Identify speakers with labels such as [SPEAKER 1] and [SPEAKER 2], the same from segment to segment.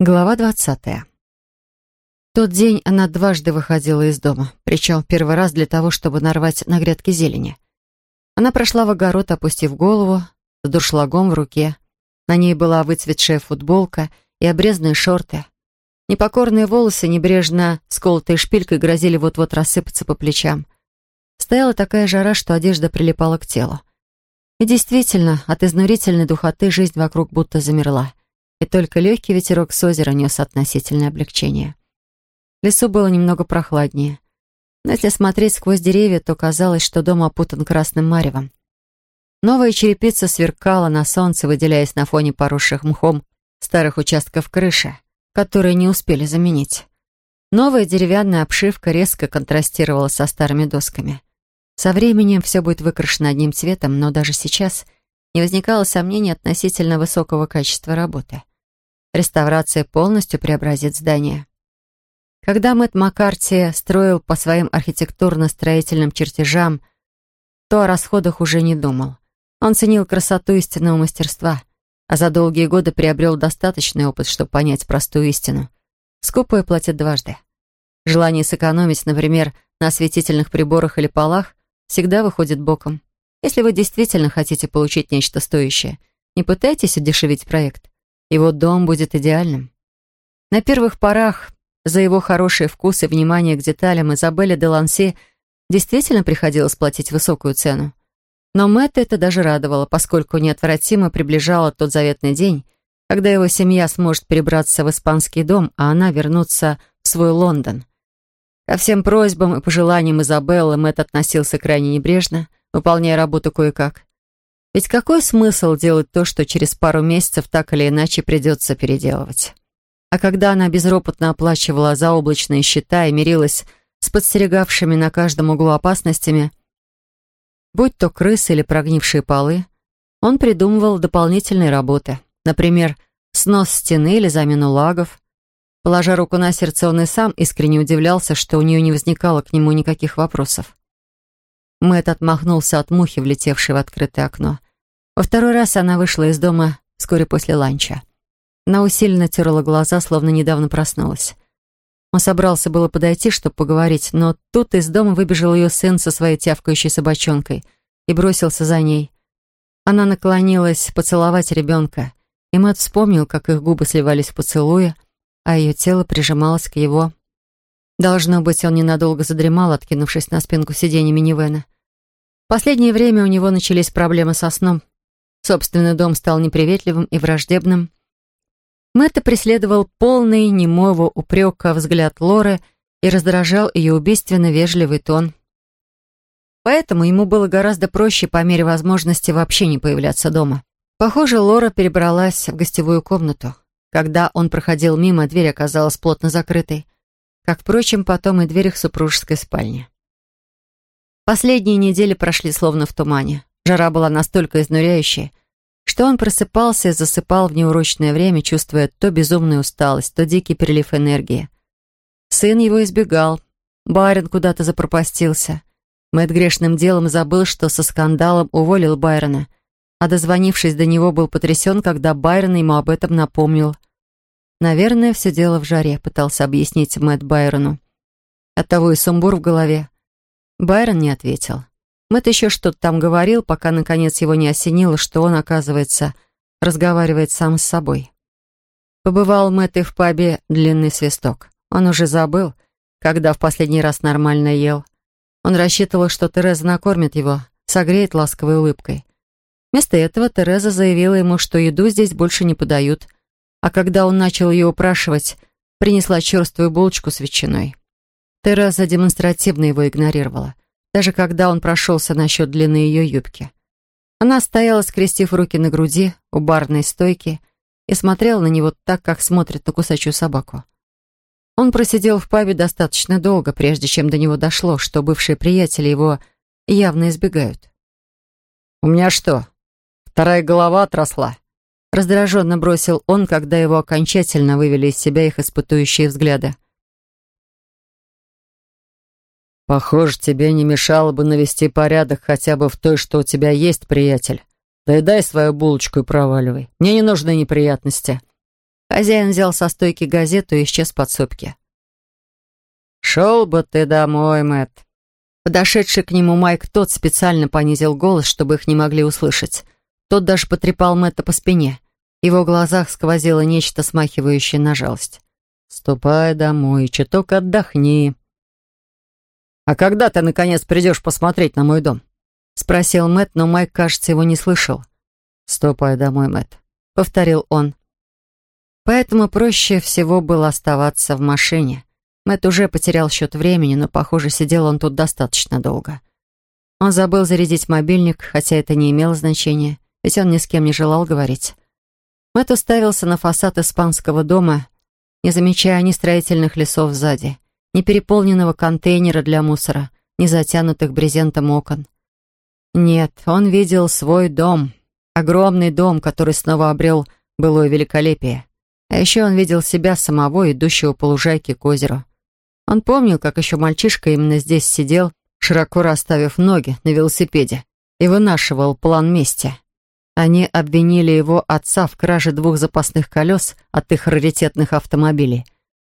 [SPEAKER 1] Глава двадцатая. тот день она дважды выходила из дома, причем первый раз для того, чтобы нарвать на грядки зелени. Она прошла в огород, опустив голову, с дуршлагом в руке. На ней была выцветшая футболка и обрезанные шорты. Непокорные волосы, небрежно сколотые шпилькой, грозили вот-вот рассыпаться по плечам. Стояла такая жара, что одежда прилипала к телу. И действительно, от изнурительной духоты жизнь вокруг будто замерла и только легкий ветерок с озера нес относительное облегчение. В лесу было немного прохладнее. Но если смотреть сквозь деревья, то казалось, что дом опутан красным маревом. Новая черепица сверкала на солнце, выделяясь на фоне поросших мхом старых участков крыши, которые не успели заменить. Новая деревянная обшивка резко контрастировала со старыми досками. Со временем все будет выкрашено одним цветом, но даже сейчас не возникало сомнений относительно высокого качества работы. Реставрация полностью преобразит здание. Когда Мэтт Маккарти строил по своим архитектурно-строительным чертежам, то о расходах уже не думал. Он ценил красоту истинного мастерства, а за долгие годы приобрел достаточный опыт, чтобы понять простую истину. Скупые платят дважды. Желание сэкономить, например, на осветительных приборах или полах, всегда выходит боком. Если вы действительно хотите получить нечто стоящее, не пытайтесь удешевить проект. Его дом будет идеальным. На первых порах за его хороший вкус и внимание к деталям Изабелле де Ланси действительно приходилось платить высокую цену. Но Мэтта это даже радовало, поскольку неотвратимо приближало тот заветный день, когда его семья сможет перебраться в испанский дом, а она вернуться в свой Лондон. Ко всем просьбам и пожеланиям Изабеллы Мэтт относился крайне небрежно, выполняя работу кое-как. Ведь какой смысл делать то, что через пару месяцев так или иначе придется переделывать? А когда она безропотно оплачивала заоблачные счета и мирилась с подстерегавшими на каждом углу опасностями, будь то крысы или прогнившие полы, он придумывал дополнительные работы, например, снос стены или замену лагов. Положа руку на сердце, он и сам искренне удивлялся, что у нее не возникало к нему никаких вопросов. Мэтт отмахнулся от мухи, влетевшей в открытое окно. Во второй раз она вышла из дома вскоре после ланча. Она усиленно терла глаза, словно недавно проснулась. Он собрался было подойти, чтобы поговорить, но тут из дома выбежал ее сын со своей тявкающей собачонкой и бросился за ней. Она наклонилась поцеловать ребенка, и Мэтт вспомнил, как их губы сливались в поцелуе, а ее тело прижималось к его. Должно быть, он ненадолго задремал, откинувшись на спинку сиденья минивэна. В последнее время у него начались проблемы со сном. Собственный дом стал неприветливым и враждебным. Мэтта преследовал полный немого упрека взгляд Лоры и раздражал ее убийственно вежливый тон. Поэтому ему было гораздо проще по мере возможности вообще не появляться дома. Похоже, Лора перебралась в гостевую комнату. Когда он проходил мимо, дверь оказалась плотно закрытой как, впрочем, потом и дверь их супружеской спальни. Последние недели прошли словно в тумане. Жара была настолько изнуряющей, что он просыпался и засыпал в неурочное время, чувствуя то безумную усталость, то дикий прилив энергии. Сын его избегал. Байрон куда-то запропастился. Мэтт грешным делом забыл, что со скандалом уволил Байрона, а дозвонившись до него, был потрясен, когда Байрон ему об этом напомнил – Наверное, все дело в жаре, пытался объяснить Мэтт Байрону. Оттого и сумбур в голове. Байрон не ответил. Мэтт еще что-то там говорил, пока наконец его не осенило, что он, оказывается, разговаривает сам с собой. Побывал Мэтт и в пабе «Длинный свисток». Он уже забыл, когда в последний раз нормально ел. Он рассчитывал, что Тереза накормит его, согреет ласковой улыбкой. Вместо этого Тереза заявила ему, что еду здесь больше не подают – а когда он начал ее упрашивать, принесла черствую булочку с ветчиной. Тереза демонстративно его игнорировала, даже когда он прошелся насчет длины ее юбки. Она стояла, скрестив руки на груди у барной стойки и смотрела на него так, как смотрит на кусачую собаку. Он просидел в пабе достаточно долго, прежде чем до него дошло, что бывшие приятели его явно избегают. «У меня что, вторая голова отросла?» Раздраженно бросил он, когда его окончательно вывели из себя их испытующие взгляды. «Похоже, тебе не мешало бы навести порядок хотя бы в той, что у тебя есть, приятель. Доедай свою булочку и проваливай. Мне не нужны неприятности». Хозяин взял со стойки газету и исчез под сопки. «Шел бы ты домой, Мэтт!» Подошедший к нему Майк тот специально понизил голос, чтобы их не могли услышать. Тот даже потрепал Мэтта по спине. В его глазах сквозило нечто смахивающее на жалость. «Ступай домой, чуток отдохни». «А когда ты, наконец, придешь посмотреть на мой дом?» Спросил Мэтт, но Майк, кажется, его не слышал. «Ступай домой, Мэтт», — повторил он. Поэтому проще всего было оставаться в машине. Мэтт уже потерял счет времени, но, похоже, сидел он тут достаточно долго. Он забыл зарядить мобильник, хотя это не имело значения, ведь он ни с кем не желал говорить. Мэтт уставился на фасад испанского дома, не замечая ни строительных лесов сзади, ни переполненного контейнера для мусора, ни затянутых брезентом окон. Нет, он видел свой дом, огромный дом, который снова обрел былое великолепие. А еще он видел себя самого, идущего по лужайке к озеру. Он помнил, как еще мальчишка именно здесь сидел, широко расставив ноги на велосипеде, и вынашивал план мести. Они обвинили его отца в краже двух запасных колес от их раритетных автомобилей.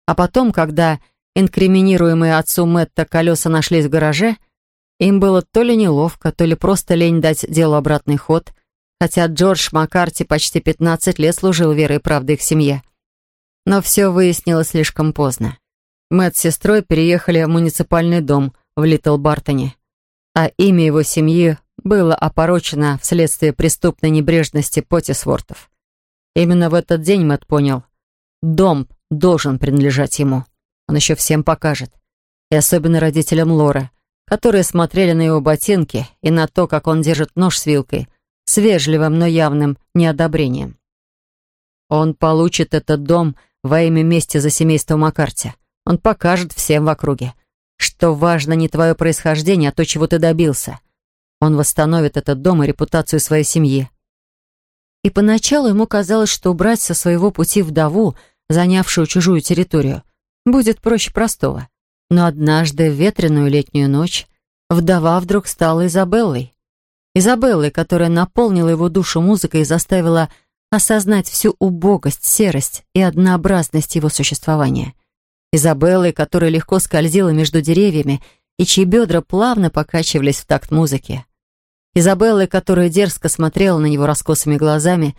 [SPEAKER 1] А потом, когда инкриминируемые отцу Мэтта колеса нашлись в гараже, им было то ли неловко, то ли просто лень дать делу обратный ход, хотя Джордж Маккарти почти 15 лет служил верой и правдой их семье. Но все выяснилось слишком поздно. Мэтт с сестрой переехали в муниципальный дом в Литл Бартоне, а имя его семьи было опорочено вследствие преступной небрежности Поттисвортов. Именно в этот день Мэтт понял, дом должен принадлежать ему. Он еще всем покажет. И особенно родителям Лоры, которые смотрели на его ботинки и на то, как он держит нож с вилкой, с вежливым, но явным неодобрением. Он получит этот дом во имя мести за семейство Маккарти. Он покажет всем в округе, что важно не твое происхождение, а то, чего ты добился. Он восстановит этот дом и репутацию своей семьи. И поначалу ему казалось, что убрать со своего пути вдову, занявшую чужую территорию, будет проще простого. Но однажды в ветреную летнюю ночь вдова вдруг стала Изабеллой. Изабеллой, которая наполнила его душу музыкой и заставила осознать всю убогость, серость и однообразность его существования. Изабеллой, которая легко скользила между деревьями и чьи бедра плавно покачивались в такт музыки. Изабеллой, которая дерзко смотрела на него раскосыми глазами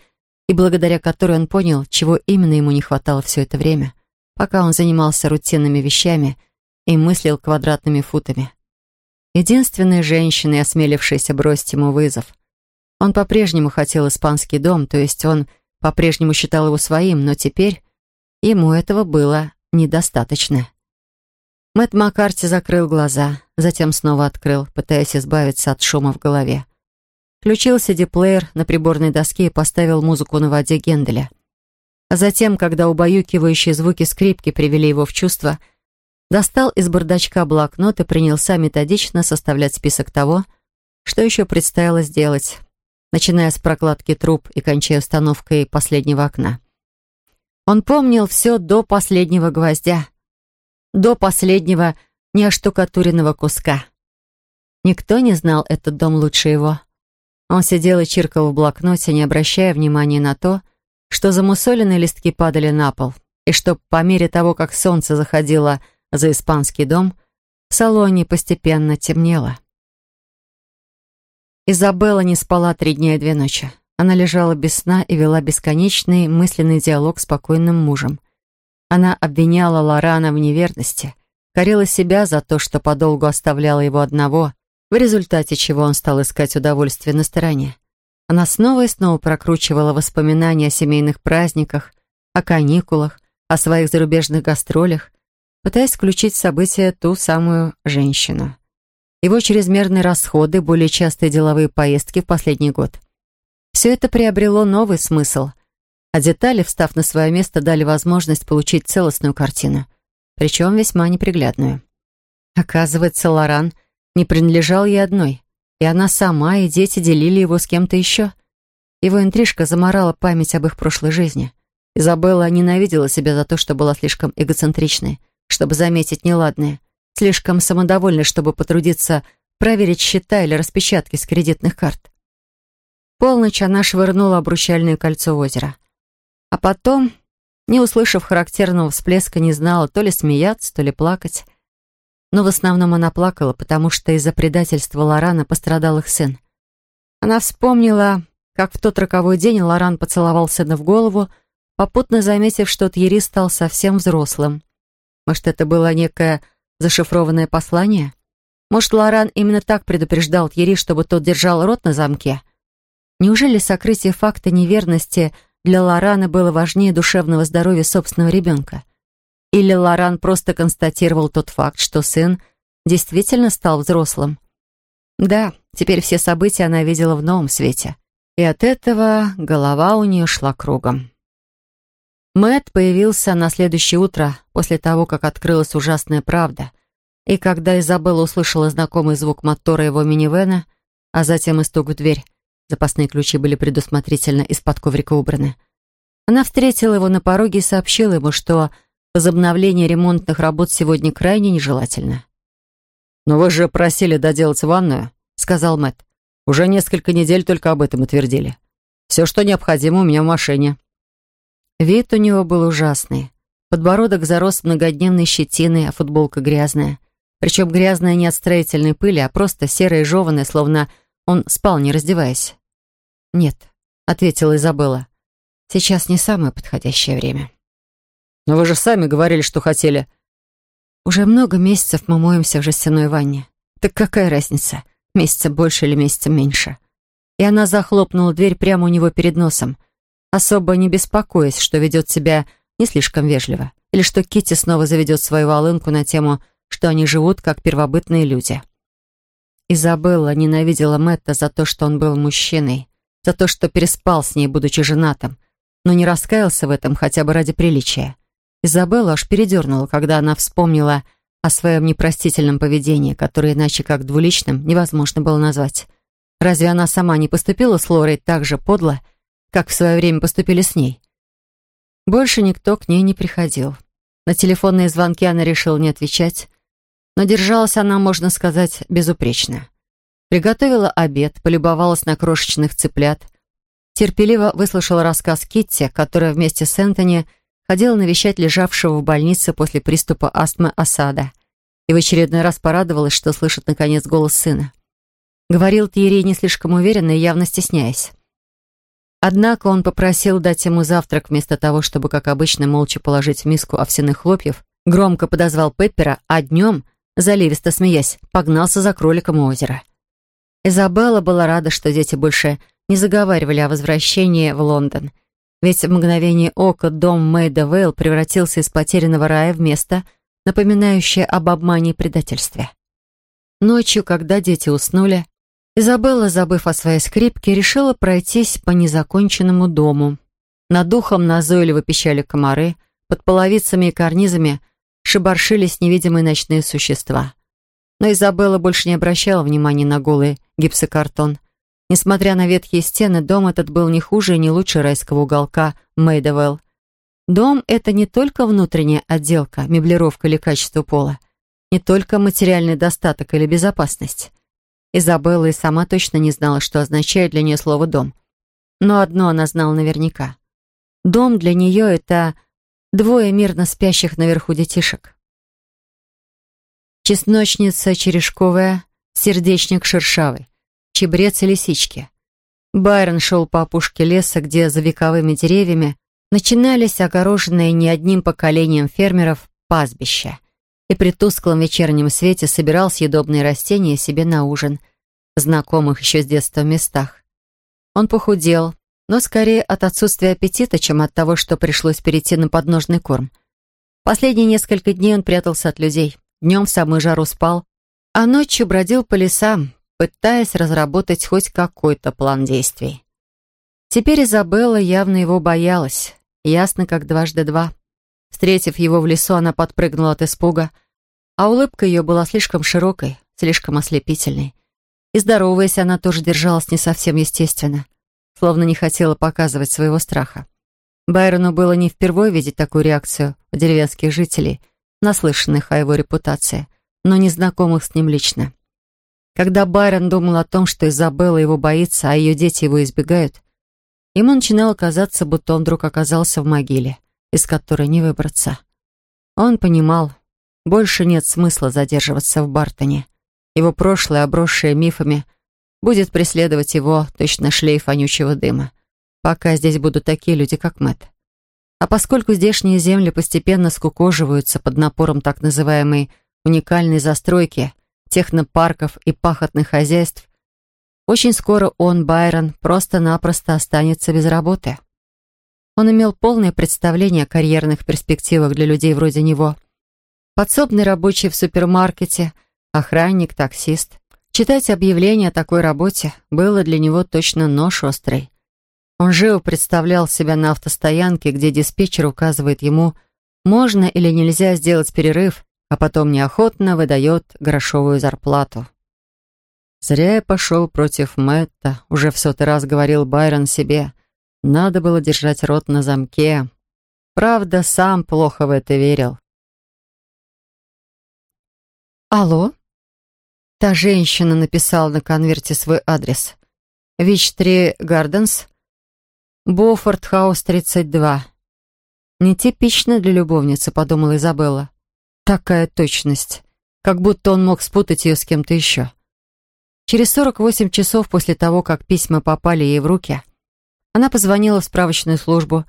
[SPEAKER 1] и благодаря которой он понял, чего именно ему не хватало все это время, пока он занимался рутинными вещами и мыслил квадратными футами. Единственной женщиной, осмелившейся бросить ему вызов. Он по-прежнему хотел испанский дом, то есть он по-прежнему считал его своим, но теперь ему этого было недостаточно. Мэтт Маккарти закрыл глаза, затем снова открыл, пытаясь избавиться от шума в голове. Включил CD-плеер на приборной доске и поставил музыку на воде Генделя. А затем, когда убаюкивающие звуки скрипки привели его в чувство, достал из бардачка блокнот и принялся методично составлять список того, что еще предстояло сделать, начиная с прокладки труб и кончая установкой последнего окна. Он помнил все до последнего гвоздя, до последнего неоштукатуренного куска. Никто не знал этот дом лучше его. Он сидел и чиркал в блокноте, не обращая внимания на то, что замусоленные листки падали на пол, и что по мере того, как солнце заходило за испанский дом, в салоне постепенно темнело. Изабелла не спала три дня и две ночи. Она лежала без сна и вела бесконечный мысленный диалог с покойным мужем. Она обвиняла Лорана в неверности, корила себя за то, что подолгу оставляла его одного, в результате чего он стал искать удовольствие на стороне. Она снова и снова прокручивала воспоминания о семейных праздниках, о каникулах, о своих зарубежных гастролях, пытаясь включить в события ту самую женщину. Его чрезмерные расходы, более частые деловые поездки в последний год — все это приобрело новый смысл, а детали, встав на свое место, дали возможность получить целостную картину, причем весьма неприглядную. Оказывается, Лоран не принадлежал ей одной, и она сама и дети делили его с кем-то еще. Его интрижка заморала память об их прошлой жизни. Изабелла ненавидела себя за то, что была слишком эгоцентричной, чтобы заметить неладное, слишком самодовольной, чтобы потрудиться проверить счета или распечатки с кредитных карт полночь она швырнула обручальное кольцо в озеро. А потом Не услышав характерного всплеска, не знала, то ли смеяться, то ли плакать. Но в основном она плакала, потому что из-за предательства Лорана пострадал их сын. Она вспомнила, как в тот роковой день Лоран поцеловал сына в голову, попутно заметив, что Тьерри стал совсем взрослым. Может, это было некое зашифрованное послание? Может, Лоран именно так предупреждал Тьерри, чтобы тот держал рот на замке? Неужели сокрытие факта неверности для Лорана было важнее душевного здоровья собственного ребенка? Или Лоран просто констатировал тот факт, что сын действительно стал взрослым? Да, теперь все события она видела в новом свете. И от этого голова у нее шла кругом. Мэт появился на следующее утро после того, как открылась ужасная правда. И когда Изабелла услышала знакомый звук мотора его минивэна, а затем и стук в дверь, запасные ключи были предусмотрительно из-под коврика убраны, она встретила его на пороге и сообщила ему, что возобновление ремонтных работ сегодня крайне нежелательно. «Но вы же просили доделать ванную», — сказал Мэтт. «Уже несколько недель только об этом утвердили. Все, что необходимо, у меня в машине». Вид у него был ужасный. Подбородок зарос многодневной щетиной, а футболка грязная. Причем грязная не от строительной пыли, а просто серая и жеванная, словно он спал, не раздеваясь. «Нет», — ответила Изабелла. «Сейчас не самое подходящее время».
[SPEAKER 2] «Но вы же сами говорили, что хотели...»
[SPEAKER 1] Уже много месяцев мы моемся в жестяной ванне. Так какая разница, месяца больше или месяца меньше? И она захлопнула дверь прямо у него перед носом, особо не беспокоясь, что ведет себя не слишком вежливо, или что Китти снова заведет свою волынку на тему, что они живут как первобытные люди. Изабелла ненавидела Мэтта за то, что он был мужчиной, за то, что переспал с ней, будучи женатым, но не раскаялся в этом хотя бы ради приличия. Изабелла аж передернула, когда она вспомнила о своем непростительном поведении, которое иначе как двуличным невозможно было назвать. Разве она сама не поступила с Лорой так же подло, как в свое время поступили с ней? Больше никто к ней не приходил. На телефонные звонки она решила не отвечать, но держалась она, можно сказать, безупречно. Приготовила обед, полюбовалась на крошечных цыплят, терпеливо выслушала рассказ Китти, которая вместе с Энтони – ходила навещать лежавшего в больнице после приступа астмы осада и в очередной раз порадовалась, что слышит наконец голос сына. Говорил Тиерей не слишком уверенно и явно стесняясь. Однако он попросил дать ему завтрак вместо того, чтобы, как обычно, молча положить в миску овсяных хлопьев, громко подозвал Пеппера, а днем, заливисто смеясь, погнался за кроликом у озера. Изабелла была рада, что дети больше не заговаривали о возвращении в Лондон, ведь в мгновение ока дом Мэйда Вейл превратился из потерянного рая в место, напоминающее об обмане и предательстве. Ночью, когда дети уснули, Изабелла, забыв о своей скрипке, решила пройтись по незаконченному дому. Над духом назойливо пищали комары, под половицами и карнизами шибаршились невидимые ночные существа. Но Изабелла больше не обращала внимания на голый гипсокартон — Несмотря на ветхие стены, дом этот был не хуже и не лучше райского уголка Мейдовелл. Дом — это не только внутренняя отделка, меблировка или качество пола, не только материальный достаток или безопасность. Изабелла и сама точно не знала, что означает для нее слово «дом». Но одно она знала наверняка. Дом для нее — это двое мирно спящих наверху детишек. Чесночница черешковая, сердечник шершавый чебрец и лисички. Байрон шел по опушке леса, где за вековыми деревьями начинались огороженные не одним поколением фермеров пастбища, и при тусклом вечернем свете собирал съедобные растения себе на ужин, знакомых еще с детства местах. Он похудел, но скорее от отсутствия аппетита, чем от того, что пришлось перейти на подножный корм. Последние несколько дней он прятался от людей, днем в самую жару спал, а ночью бродил по лесам, пытаясь разработать хоть какой-то план действий. Теперь Изабелла явно его боялась, ясно как дважды два. Встретив его в лесу, она подпрыгнула от испуга, а улыбка ее была слишком широкой, слишком ослепительной. И здороваясь, она тоже держалась не совсем естественно, словно не хотела показывать своего страха. Байрону было не впервые видеть такую реакцию у деревенских жителей, наслышанных о его репутации, но не знакомых с ним лично. Когда Байрон думал о том, что Изабелла его боится, а ее дети его избегают, ему начинало казаться, будто он вдруг оказался в могиле, из которой не выбраться. Он понимал, больше нет смысла задерживаться в Бартоне. Его прошлое, обросшее мифами, будет преследовать его точно шлейф вонючего дыма, пока здесь будут такие люди, как Мэтт. А поскольку здешние земли постепенно скукоживаются под напором так называемой уникальной застройки, технопарков и пахотных хозяйств, очень скоро он, Байрон, просто-напросто останется без работы. Он имел полное представление о карьерных перспективах для людей вроде него. Подсобный рабочий в супермаркете, охранник, таксист. Читать объявление о такой работе было для него точно нож острый. Он живо представлял себя на автостоянке, где диспетчер указывает ему, можно или нельзя сделать перерыв, а потом неохотно выдает грошовую зарплату. Зря я пошел против Мэтта, уже в сотый раз говорил Байрон себе. Надо было держать рот на замке. Правда, сам плохо в это верил.
[SPEAKER 2] «Алло?»
[SPEAKER 1] Та женщина написала на конверте свой адрес. Вич-3 Гарденс, Бофорд Хаус 32. Нетипично для любовницы, подумала Изабелла. Такая точность. Как будто он мог спутать ее с кем-то еще. Через 48 часов после того, как письма попали ей в руки, она позвонила в справочную службу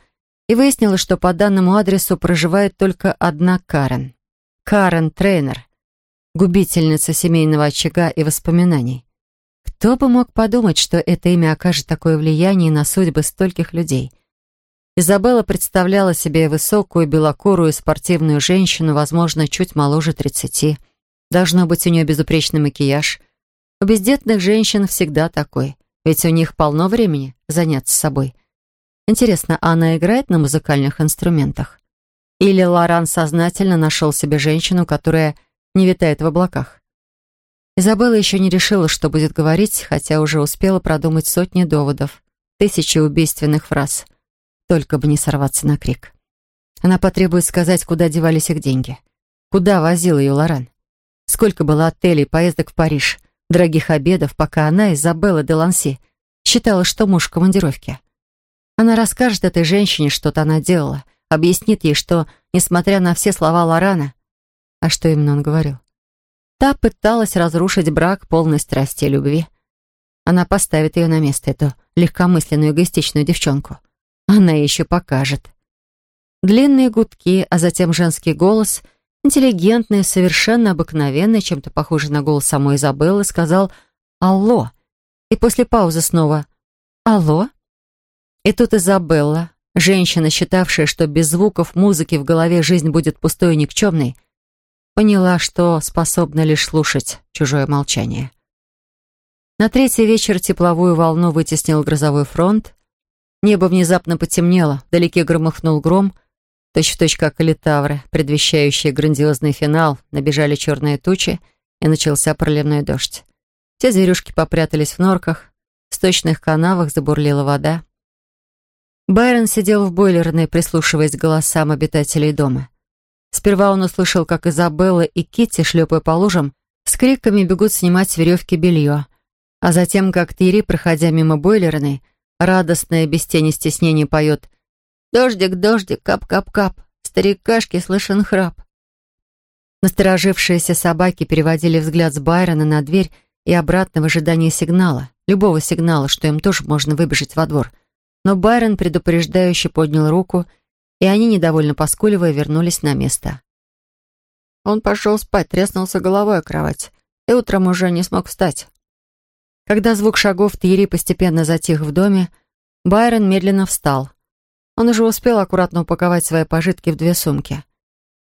[SPEAKER 1] и выяснила, что по данному адресу проживает только одна Карен. Карен Трейнер, губительница семейного очага и воспоминаний. Кто бы мог подумать, что это имя окажет такое влияние на судьбы стольких людей? Изабелла представляла себе высокую, белокурую, спортивную женщину, возможно, чуть моложе тридцати. Должно быть у нее безупречный макияж. У бездетных женщин всегда такой, ведь у них полно времени заняться собой. Интересно, она играет на музыкальных инструментах? Или Лоран сознательно нашел себе женщину, которая не витает в облаках? Изабелла еще не решила, что будет говорить, хотя уже успела продумать сотни доводов, тысячи убийственных фраз. Только бы не сорваться на крик. Она потребует сказать, куда девались их деньги. Куда возил ее Лоран. Сколько было отелей, поездок в Париж, дорогих обедов, пока она, Изабелла де Ланси, считала, что муж в командировке. Она расскажет этой женщине, что-то она делала, объяснит ей, что, несмотря на все слова Лорана, а что именно он говорил, Та пыталась разрушить брак полной страсти и любви. Она поставит ее на место, эту легкомысленную эгоистичную девчонку. Она еще покажет. Длинные гудки, а затем женский голос, интеллигентный, совершенно обыкновенный, чем-то похожий на голос самой Изабеллы, сказал «Алло!» И после паузы снова «Алло?» И тут Изабелла, женщина, считавшая, что без звуков музыки в голове жизнь будет пустой и никчемной, поняла, что способна лишь слушать чужое молчание. На третий вечер тепловую волну вытеснил грозовой фронт. Небо внезапно потемнело, вдалеке громыхнул гром, точь-в-точь как литавры, предвещающие грандиозный финал, набежали черные тучи, и начался проливной дождь. Все зверюшки попрятались в норках, в сточных канавах забурлила вода. Байрон сидел в бойлерной, прислушиваясь к голосам обитателей дома. Сперва он услышал, как Изабелла и Китти, шлепая по лужам, с криками бегут снимать с веревки белье. А затем, как Тири, проходя мимо бойлерной, радостная, без тени стеснения поет «Дождик, дождик, кап-кап-кап, старикашки, слышен храп». Насторожившиеся собаки переводили взгляд с Байрона на дверь и обратно в ожидании сигнала, любого сигнала, что им тоже можно выбежать во двор. Но Байрон предупреждающе поднял руку и, они, недовольно поскуливая, вернулись на место. Он пошел спать, треснулся головой о кровать, и утром уже не смог встать. Когда звук шагов Тьерри постепенно затих в доме, Байрон медленно встал. Он уже успел аккуратно упаковать свои пожитки в две сумки.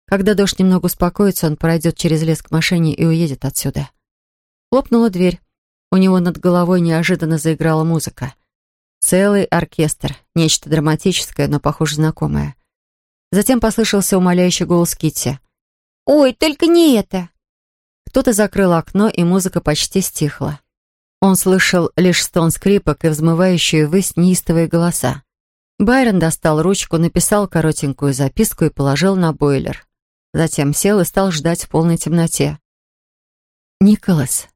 [SPEAKER 1] Когда дождь немного успокоится, он пройдет через лес к машине и уедет отсюда. Хлопнула дверь. У него над головой неожиданно заиграла музыка. Целый оркестр, нечто драматическое, но, похоже, знакомое. Затем послышался умоляющий голос Китти. «Ой, только не это!» Кто-то закрыл окно, и музыка почти стихла. Он слышал лишь стон скрипок и взмывающие ввысь неистовые голоса. Байрон достал ручку, написал коротенькую записку и положил на бойлер. Затем сел и стал ждать в полной темноте. «Николас».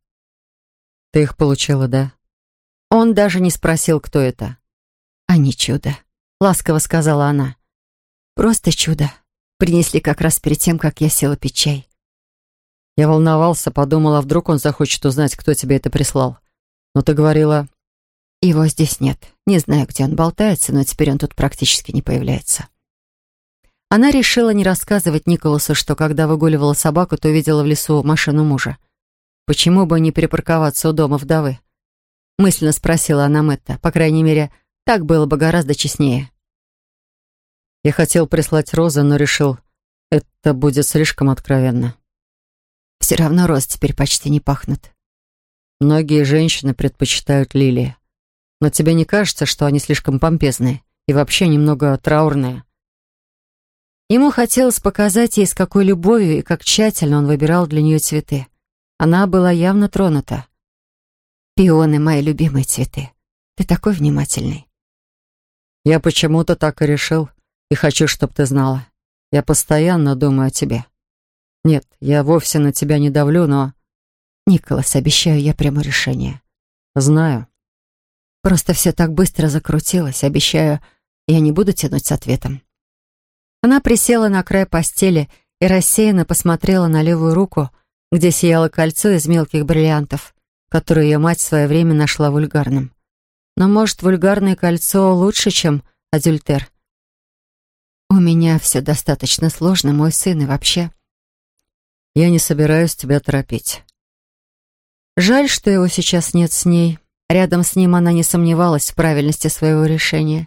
[SPEAKER 2] «Ты их получила, да?»
[SPEAKER 1] Он даже не спросил, кто это. «Они чудо», — ласково сказала она. Просто чудо. Принесли как раз перед тем, как я села пить чай.
[SPEAKER 2] Я волновался, подумал, а вдруг он захочет узнать, кто тебе это прислал. Но ты говорила...
[SPEAKER 1] Его здесь нет. Не знаю, где он болтается, но теперь он тут практически не появляется. Она решила не рассказывать Николасу, что когда выгуливала собаку, то увидела в лесу машину мужа. Почему бы не перепарковаться у дома вдовы? Мысленно спросила она Мэтта. По крайней мере, так было бы гораздо честнее.
[SPEAKER 2] Я хотел прислать розы, но решил, это будет слишком откровенно.
[SPEAKER 1] Все равно роз теперь почти не пахнут.
[SPEAKER 2] Многие женщины предпочитают лилии. Но тебе не кажется, что они слишком помпезные и вообще немного траурные?
[SPEAKER 1] Ему хотелось показать ей, с какой любовью и как тщательно он выбирал для нее цветы. Она была явно тронута. «Пионы — мои любимые цветы. Ты такой внимательный».
[SPEAKER 2] «Я почему-то так и решил, и хочу, чтобы ты знала. Я постоянно думаю о тебе. Нет, я вовсе на тебя не давлю, но...»
[SPEAKER 1] «Николас, обещаю, я приму решение».
[SPEAKER 2] «Знаю».
[SPEAKER 1] «Просто все так быстро закрутилось. Обещаю, я не буду тянуть с ответом». Она присела на край постели и рассеянно посмотрела на левую руку, где сияло кольцо из мелких бриллиантов, которое ее мать в свое время нашла вульгарным. Но, может, вульгарное кольцо лучше, чем адюльтер? У меня все достаточно сложно, мой сын и вообще.
[SPEAKER 2] Я не собираюсь тебя торопить.
[SPEAKER 1] Жаль, что его сейчас нет с ней. Рядом с ним она не сомневалась в правильности своего решения.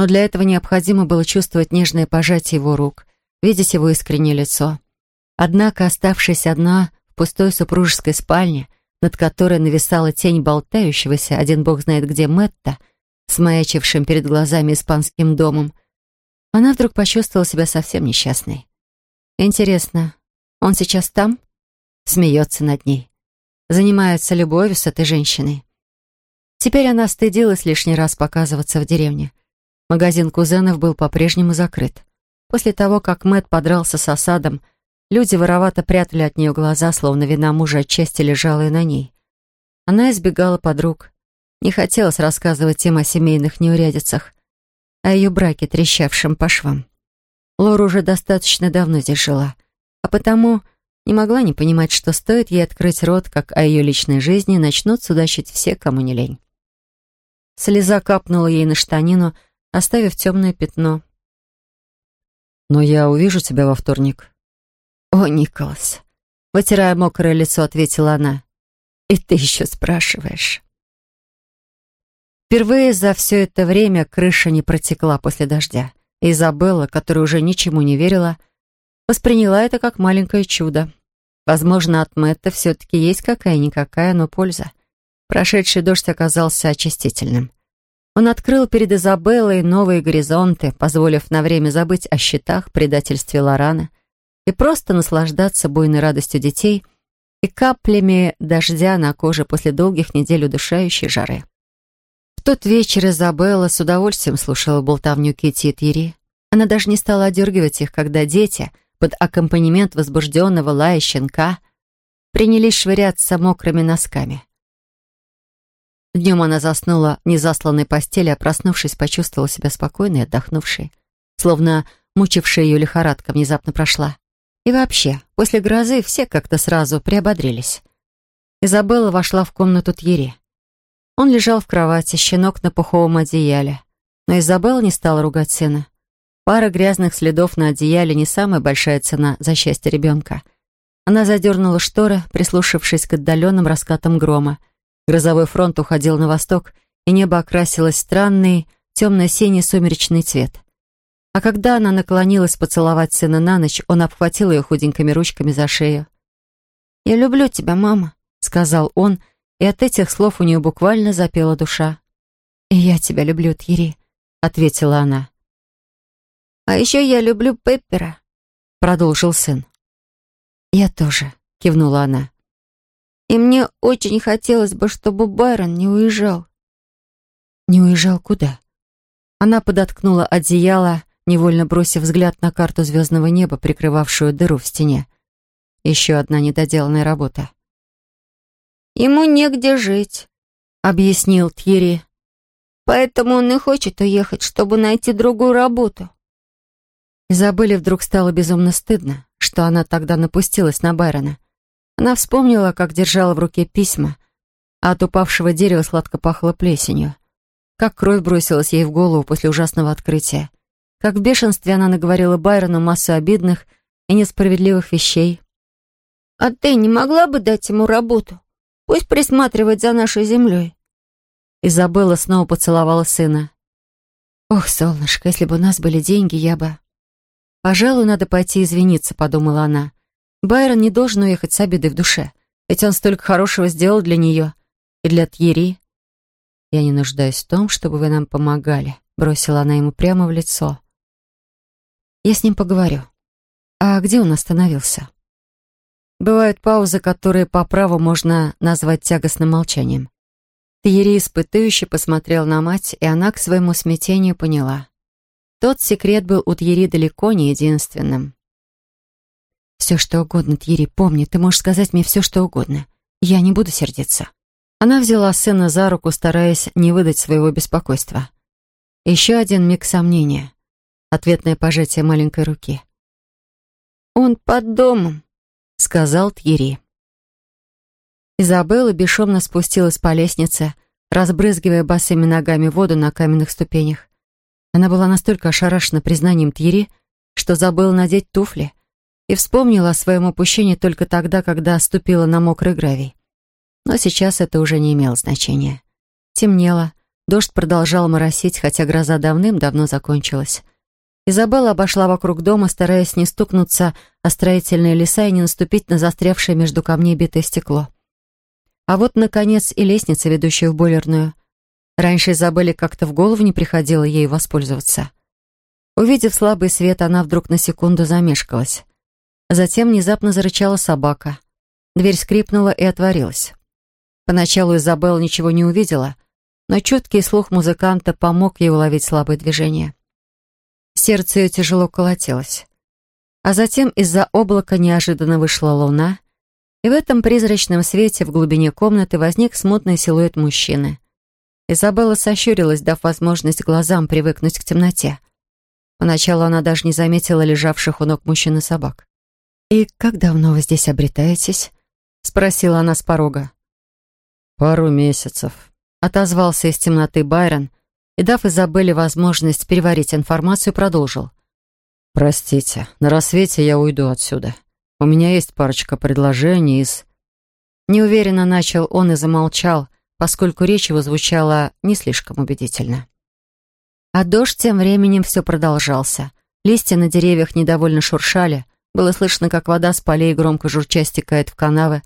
[SPEAKER 1] Но для этого необходимо было чувствовать нежное пожатие его рук, видеть его искреннее лицо. Однако, оставшись одна в пустой супружеской спальне, над которой нависала тень болтающегося, один бог знает где, Мэтта, с маячившим перед глазами испанским домом, она вдруг почувствовала себя совсем несчастной. Интересно, он сейчас там? Смеется над ней. Занимается любовью с этой женщиной. Теперь она стыдилась лишний раз показываться в деревне. Магазин кузенов был по-прежнему закрыт. После того, как Мэт подрался с осадом, Люди воровато прятали от нее глаза, словно вина мужа отчасти лежала и на ней. Она избегала подруг. Не хотелось рассказывать им о семейных неурядицах, о ее браке, трещавшем по швам. Лора уже достаточно давно здесь жила, а потому не могла не понимать, что стоит ей открыть рот, как о ее личной жизни начнут судачить все, кому не лень. Слеза капнула ей на штанину, оставив темное пятно.
[SPEAKER 2] «Но я увижу тебя во вторник»,
[SPEAKER 1] «О, Николас!» Вытирая мокрое лицо, ответила она. «И ты еще спрашиваешь?» Впервые за все это время крыша не протекла после дождя. Изабелла, которая уже ничему не верила, восприняла это как маленькое чудо. Возможно, от Мэтта все-таки есть какая-никакая, но польза. Прошедший дождь оказался очистительным. Он открыл перед Изабеллой новые горизонты, позволив на время забыть о счетах, предательстве Лорана — и просто наслаждаться буйной радостью детей и каплями дождя на коже после долгих недель удушающей жары. В тот вечер Изабелла с удовольствием слушала болтовню Кити и Тири. Она даже не стала одергивать их, когда дети, под аккомпанемент возбужденного лая щенка, принялись швыряться мокрыми носками. Днем она заснула в незасланной постели, а проснувшись, почувствовала себя спокойной и отдохнувшей, словно мучившая ее лихорадка внезапно прошла. И вообще, после грозы все как-то сразу приободрились. Изабелла вошла в комнату Тьери. Он лежал в кровати, щенок на пуховом одеяле. Но Изабелла не стала ругать сына. Пара грязных следов на одеяле не самая большая цена за счастье ребенка. Она задернула шторы, прислушавшись к отдаленным раскатам грома. Грозовой фронт уходил на восток, и небо окрасилось странный темно-синий сумеречный цвет. А когда она наклонилась поцеловать сына на ночь, он обхватил ее худенькими ручками за шею. «Я люблю тебя, мама», — сказал он, и от этих слов у нее буквально запела душа. «И я тебя люблю, Тьерри», — ответила она. «А еще я люблю Пеппера», — продолжил сын. «Я тоже», — кивнула она. «И мне очень хотелось бы, чтобы Байрон не уезжал». «Не уезжал куда?» Она подоткнула одеяло, невольно бросив взгляд на карту звездного неба, прикрывавшую дыру в стене. Еще одна недоделанная работа. «Ему негде жить», — объяснил Тьерри. «Поэтому он и хочет уехать, чтобы найти другую работу». Изабелле вдруг стало безумно стыдно, что она тогда напустилась на Байрона. Она вспомнила, как держала в руке письма, а от упавшего дерева сладко пахло плесенью. Как кровь бросилась ей в голову после ужасного открытия. Как в бешенстве она наговорила Байрону массу обидных и несправедливых вещей.
[SPEAKER 3] «А ты не могла бы дать ему работу? Пусть присматривает за нашей землей».
[SPEAKER 1] Изабелла снова поцеловала сына. «Ох, солнышко, если бы у нас были деньги, я бы...» «Пожалуй, надо пойти извиниться», — подумала она. «Байрон не должен уехать с обидой в душе, ведь он столько хорошего сделал для нее и для Тьери». «Я не нуждаюсь в том, чтобы вы нам помогали», — бросила она ему прямо в лицо. «Я с ним поговорю. А где он остановился?» Бывают паузы, которые по праву можно назвать тягостным молчанием. Тьери испытующе посмотрел на мать, и она к своему смятению поняла. Тот секрет был у Тьери далеко не единственным. «Все, что угодно, Тьери, помни, ты можешь сказать мне все, что угодно. Я не буду сердиться». Она взяла сына за руку, стараясь не выдать своего беспокойства. Еще один миг сомнения. Ответное пожатие маленькой руки.
[SPEAKER 3] «Он под домом», —
[SPEAKER 1] сказал Тьери. Изабелла бесшумно спустилась по лестнице, разбрызгивая босыми ногами воду на каменных ступенях. Она была настолько ошарашена признанием Тьери, что забыла надеть туфли и вспомнила о своем упущении только тогда, когда ступила на мокрый гравий. Но сейчас это уже не имело значения. Темнело, дождь продолжал моросить, хотя гроза давным-давно закончилась. Изабелла обошла вокруг дома, стараясь не стукнуться о строительные леса и не наступить на застрявшее между камней битое стекло. А вот, наконец, и лестница, ведущая в бойлерную. Раньше Изабелле как-то в голову не приходило ей воспользоваться. Увидев слабый свет, она вдруг на секунду замешкалась. Затем внезапно зарычала собака. Дверь скрипнула и отворилась. Поначалу Изабелла ничего не увидела, но чуткий слух музыканта помог ей уловить слабое движение. Сердце ее тяжело колотилось. А затем из-за облака неожиданно вышла луна, и в этом призрачном свете в глубине комнаты возник смутный силуэт мужчины — Изабелла сощурилась, дав возможность глазам привыкнуть к темноте. Поначалу она даже не заметила лежавших у ног мужчины собак. «И как давно вы здесь обретаетесь?» — спросила она с порога.
[SPEAKER 2] «Пару месяцев», —
[SPEAKER 1] отозвался из темноты Байрон и, дав Изабелле возможность переварить информацию, продолжил.
[SPEAKER 2] «Простите, на рассвете я уйду отсюда. У меня есть парочка предложений из...»
[SPEAKER 1] Неуверенно начал он и замолчал, — поскольку речь его звучала не слишком убедительно. А дождь тем временем все продолжался. Листья на деревьях недовольно шуршали, было слышно, как вода с полей громко журча стекает в канавы.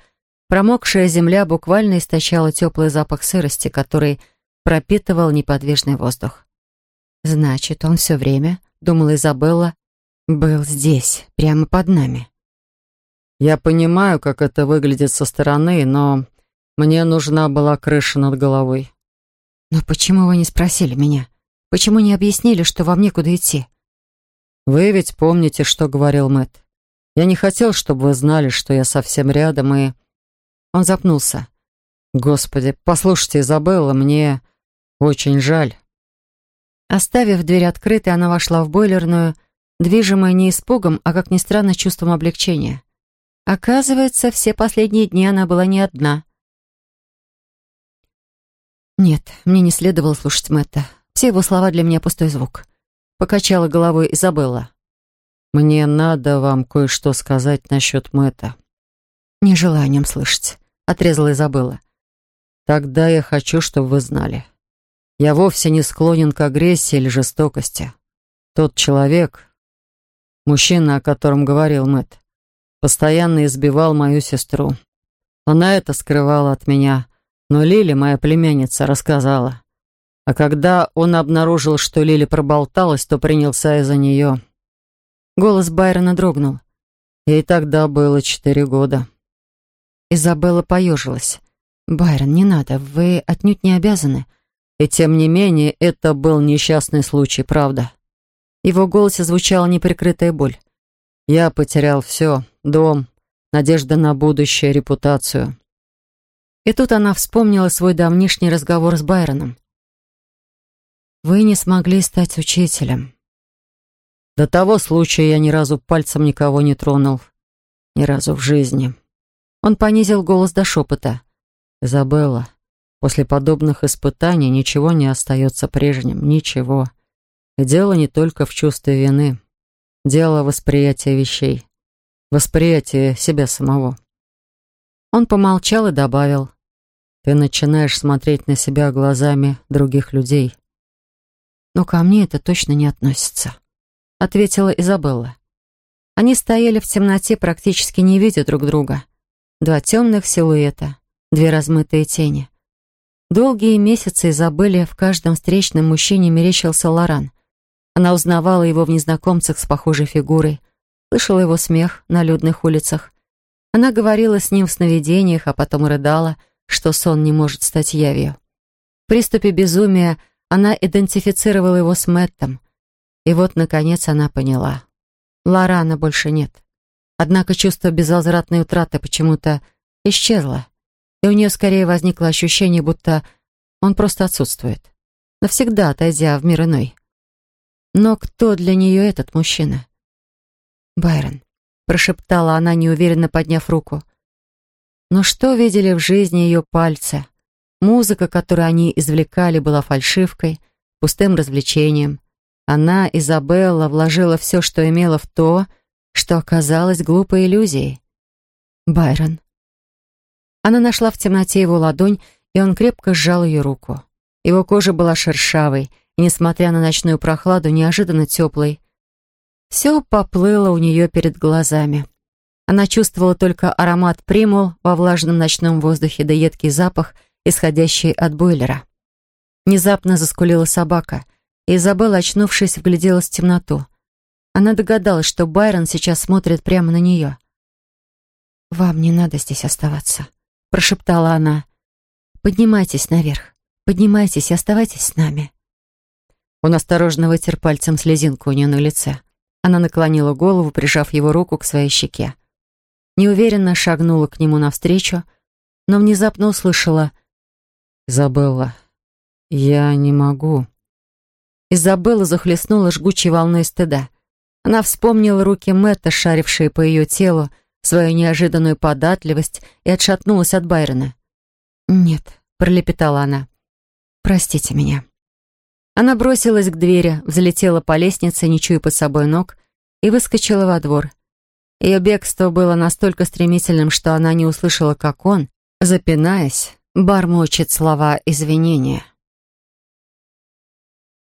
[SPEAKER 1] Промокшая земля буквально источала теплый запах сырости, который пропитывал неподвижный воздух. «Значит, он все время, — думала Изабелла, — был здесь, прямо под нами».
[SPEAKER 2] «Я понимаю, как это выглядит со стороны, но мне нужна была крыша над головой.
[SPEAKER 1] Но почему вы не спросили меня? Почему не объяснили, что вам некуда идти?
[SPEAKER 2] Вы ведь помните, что говорил Мэтт. Я не хотел, чтобы вы знали, что я совсем рядом, и... Он запнулся. Господи, послушайте, Изабелла, мне очень жаль.
[SPEAKER 1] Оставив дверь открытой, она вошла в бойлерную, движимая не испугом, а, как ни странно, чувством облегчения. Оказывается, все последние дни она была не одна — нет, мне не следовало слушать Мэтта. Все его слова для меня пустой звук. Покачала головой Изабелла.
[SPEAKER 2] «Мне надо вам кое-что сказать насчет Мэтта».
[SPEAKER 1] «Не желаю о нем слышать», — отрезала Изабелла.
[SPEAKER 2] «Тогда я хочу, чтобы вы знали. Я вовсе не склонен к агрессии или жестокости. Тот человек, мужчина, о котором говорил Мэтт, постоянно избивал мою сестру. Она это скрывала от меня, но Лили, моя племянница, рассказала. А когда он обнаружил, что Лили проболталась, то принялся из-за нее.
[SPEAKER 1] Голос Байрона дрогнул.
[SPEAKER 2] Ей тогда было четыре года.
[SPEAKER 1] Изабелла поежилась. «Байрон, не надо, вы отнюдь не обязаны».
[SPEAKER 2] И тем не менее, это был несчастный случай, правда.
[SPEAKER 1] Его голосе звучала неприкрытая боль.
[SPEAKER 2] Я потерял все. Дом, надежда на будущее, репутацию.
[SPEAKER 1] И тут она вспомнила свой давнишний разговор с Байроном. «Вы не смогли стать учителем».
[SPEAKER 2] До того случая я ни разу пальцем никого не тронул. Ни разу в жизни.
[SPEAKER 1] Он понизил голос до шепота.
[SPEAKER 2] «Изабелла, после подобных испытаний ничего не остается прежним. Ничего. И дело не только в чувстве вины. Дело восприятия вещей. Восприятие себя самого».
[SPEAKER 1] Он помолчал и добавил.
[SPEAKER 2] «Ты начинаешь смотреть на себя глазами других людей».
[SPEAKER 1] «Но ко мне это точно не относится», — ответила Изабелла. Они стояли в темноте, практически не видя друг друга. Два темных силуэта, две размытые тени. Долгие месяцы Изабелле в каждом встречном мужчине мерещился Лоран. Она узнавала его в незнакомцах с похожей фигурой, слышала его смех на людных улицах, она говорила с ним в сновидениях, а потом рыдала, что сон не может стать явью. В приступе безумия она идентифицировала его с Мэттом. И вот, наконец, она поняла. Лорана больше нет. Однако чувство безвозвратной утраты почему-то исчезло, и у нее скорее возникло ощущение, будто он просто отсутствует, навсегда отойдя в мир иной. Но кто для нее этот мужчина? Байрон прошептала она, неуверенно подняв руку. Но что видели в жизни ее пальцы? Музыка, которую они извлекали, была фальшивкой, пустым развлечением. Она, Изабелла, вложила все, что имела в то, что оказалось глупой иллюзией. Байрон. Она нашла в темноте его ладонь, и он крепко сжал ее руку. Его кожа была шершавой, и, несмотря на ночную прохладу, неожиданно теплой. Все поплыло у нее перед глазами. Она чувствовала только аромат примул во влажном ночном воздухе да едкий запах, исходящий от бойлера. Внезапно заскулила собака, и Изабелла, очнувшись, вгляделась в темноту. Она догадалась, что Байрон сейчас смотрит прямо на нее. «Вам не надо здесь оставаться», — прошептала она. «Поднимайтесь наверх, поднимайтесь и оставайтесь с нами». Он осторожно вытер пальцем слезинку у нее на лице. Она наклонила голову, прижав его руку к своей щеке. Неуверенно шагнула к нему навстречу, но внезапно услышала
[SPEAKER 2] «Изабелла, я не могу».
[SPEAKER 1] Изабелла захлестнула жгучей волной стыда. Она вспомнила руки Мэтта, шарившие по ее телу, свою неожиданную податливость и отшатнулась от Байрона. «Нет», — пролепетала она, — «простите меня». Она бросилась к двери, взлетела по лестнице, не чуя под собой ног, и выскочила во двор. Ее бегство было настолько стремительным, что она не услышала, как он, запинаясь, бормочет слова извинения.